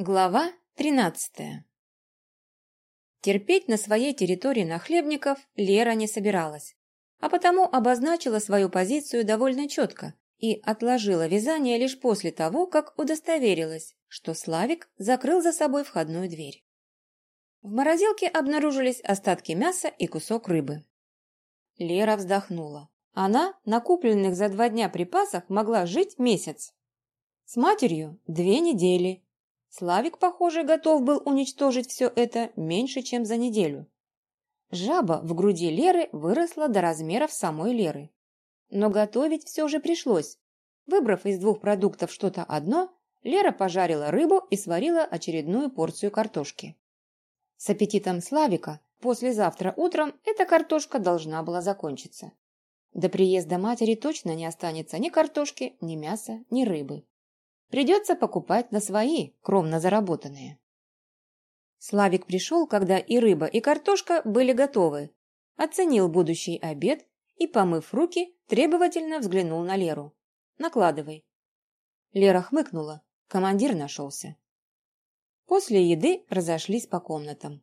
Глава 13 Терпеть на своей территории нахлебников Лера не собиралась, а потому обозначила свою позицию довольно четко и отложила вязание лишь после того, как удостоверилась, что Славик закрыл за собой входную дверь. В морозилке обнаружились остатки мяса и кусок рыбы. Лера вздохнула. Она на купленных за два дня припасах могла жить месяц. С матерью – две недели – Славик, похоже, готов был уничтожить все это меньше, чем за неделю. Жаба в груди Леры выросла до размеров самой Леры. Но готовить все же пришлось. Выбрав из двух продуктов что-то одно, Лера пожарила рыбу и сварила очередную порцию картошки. С аппетитом Славика послезавтра утром эта картошка должна была закончиться. До приезда матери точно не останется ни картошки, ни мяса, ни рыбы. Придется покупать на свои, кромно заработанные. Славик пришел, когда и рыба, и картошка были готовы. Оценил будущий обед и, помыв руки, требовательно взглянул на Леру. «Накладывай». Лера хмыкнула. Командир нашелся. После еды разошлись по комнатам.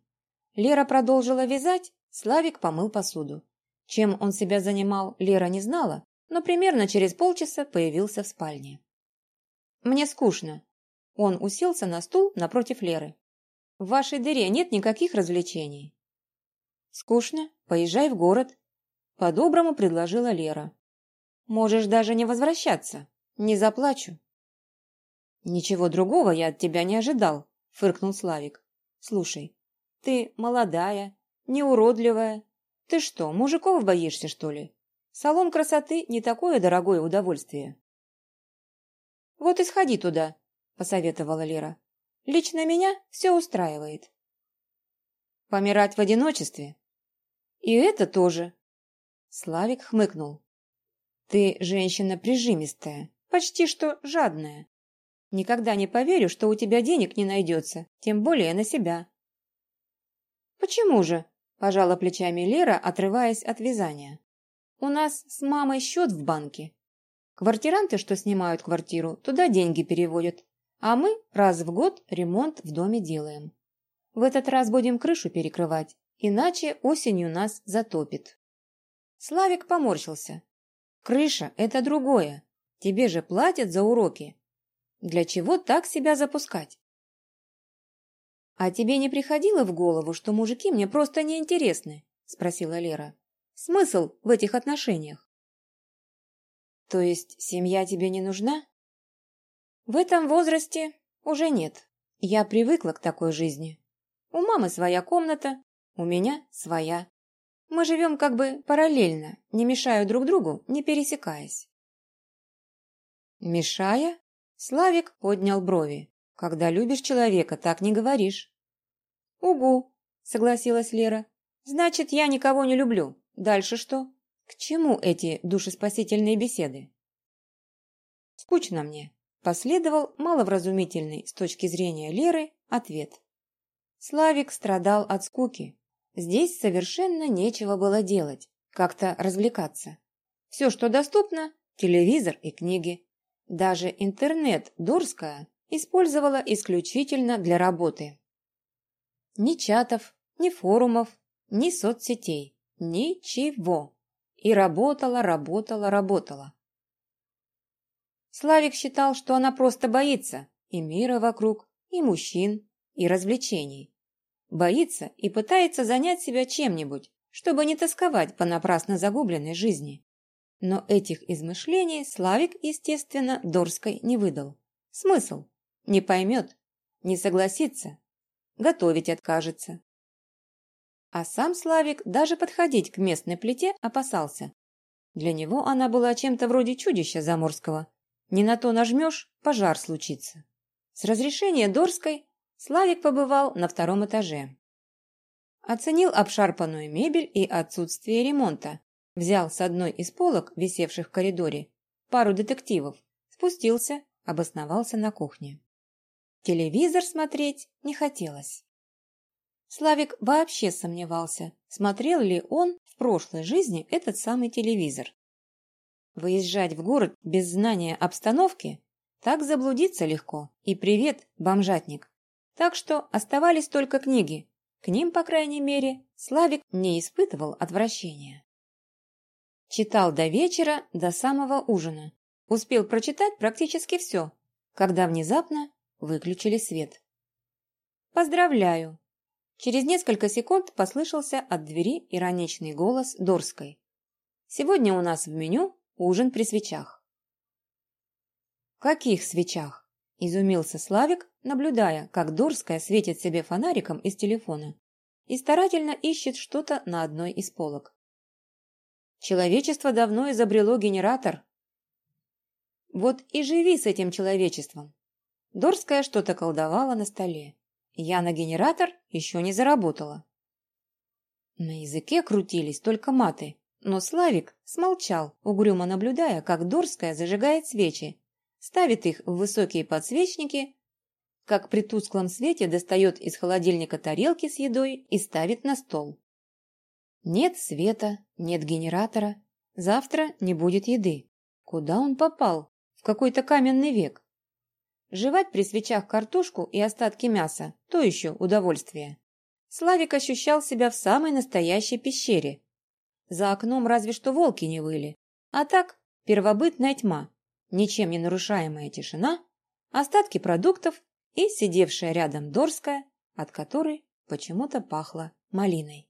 Лера продолжила вязать, Славик помыл посуду. Чем он себя занимал, Лера не знала, но примерно через полчаса появился в спальне. Мне скучно. Он уселся на стул напротив Леры. В вашей дыре нет никаких развлечений. Скучно? Поезжай в город. По-доброму предложила Лера. Можешь даже не возвращаться. Не заплачу. Ничего другого я от тебя не ожидал, фыркнул Славик. Слушай, ты молодая, неуродливая. Ты что, мужиков боишься, что ли? Салон красоты не такое дорогое удовольствие. «Вот и сходи туда», – посоветовала Лера. «Лично меня все устраивает». «Помирать в одиночестве?» «И это тоже». Славик хмыкнул. «Ты женщина прижимистая, почти что жадная. Никогда не поверю, что у тебя денег не найдется, тем более на себя». «Почему же?» – пожала плечами Лера, отрываясь от вязания. «У нас с мамой счет в банке, Квартиранты, что снимают квартиру, туда деньги переводят, а мы раз в год ремонт в доме делаем. В этот раз будем крышу перекрывать, иначе осенью нас затопит. Славик поморщился. Крыша – это другое. Тебе же платят за уроки. Для чего так себя запускать? А тебе не приходило в голову, что мужики мне просто неинтересны? Спросила Лера. Смысл в этих отношениях? То есть семья тебе не нужна? В этом возрасте уже нет. Я привыкла к такой жизни. У мамы своя комната, у меня своя. Мы живем как бы параллельно, не мешая друг другу, не пересекаясь. Мешая? Славик поднял брови. Когда любишь человека, так не говоришь. Угу, согласилась Лера. Значит, я никого не люблю. Дальше что? К чему эти душеспасительные беседы? Скучно мне. Последовал маловразумительный с точки зрения Леры ответ. Славик страдал от скуки. Здесь совершенно нечего было делать, как-то развлекаться. Все, что доступно – телевизор и книги. Даже интернет Дурская использовала исключительно для работы. Ни чатов, ни форумов, ни соцсетей. Ничего и работала, работала, работала. Славик считал, что она просто боится и мира вокруг, и мужчин, и развлечений. Боится и пытается занять себя чем-нибудь, чтобы не тосковать по напрасно загубленной жизни. Но этих измышлений Славик, естественно, Дорской не выдал. Смысл? Не поймет, не согласится, готовить откажется. А сам Славик даже подходить к местной плите опасался. Для него она была чем-то вроде чудища заморского. Не на то нажмешь, пожар случится. С разрешения Дорской Славик побывал на втором этаже. Оценил обшарпанную мебель и отсутствие ремонта. Взял с одной из полок, висевших в коридоре, пару детективов, спустился, обосновался на кухне. Телевизор смотреть не хотелось. Славик вообще сомневался, смотрел ли он в прошлой жизни этот самый телевизор. Выезжать в город без знания обстановки – так заблудиться легко. И привет, бомжатник. Так что оставались только книги. К ним, по крайней мере, Славик не испытывал отвращения. Читал до вечера, до самого ужина. Успел прочитать практически все, когда внезапно выключили свет. «Поздравляю!» Через несколько секунд послышался от двери ироничный голос Дорской. «Сегодня у нас в меню ужин при свечах». «Каких свечах?» – изумился Славик, наблюдая, как Дорская светит себе фонариком из телефона и старательно ищет что-то на одной из полок. Человечество давно изобрело генератор. Вот и живи с этим человечеством. Дорская что-то колдовала на столе. Я на генератор еще не заработала. На языке крутились только маты, но Славик смолчал, угрюмо наблюдая, как Дорская зажигает свечи, ставит их в высокие подсвечники, как при тусклом свете достает из холодильника тарелки с едой и ставит на стол. Нет света, нет генератора. Завтра не будет еды. Куда он попал? В какой-то каменный век. Жевать при свечах картошку и остатки мяса – то еще удовольствие. Славик ощущал себя в самой настоящей пещере. За окном разве что волки не выли. А так, первобытная тьма, ничем не нарушаемая тишина, остатки продуктов и сидевшая рядом Дорская, от которой почему-то пахло малиной.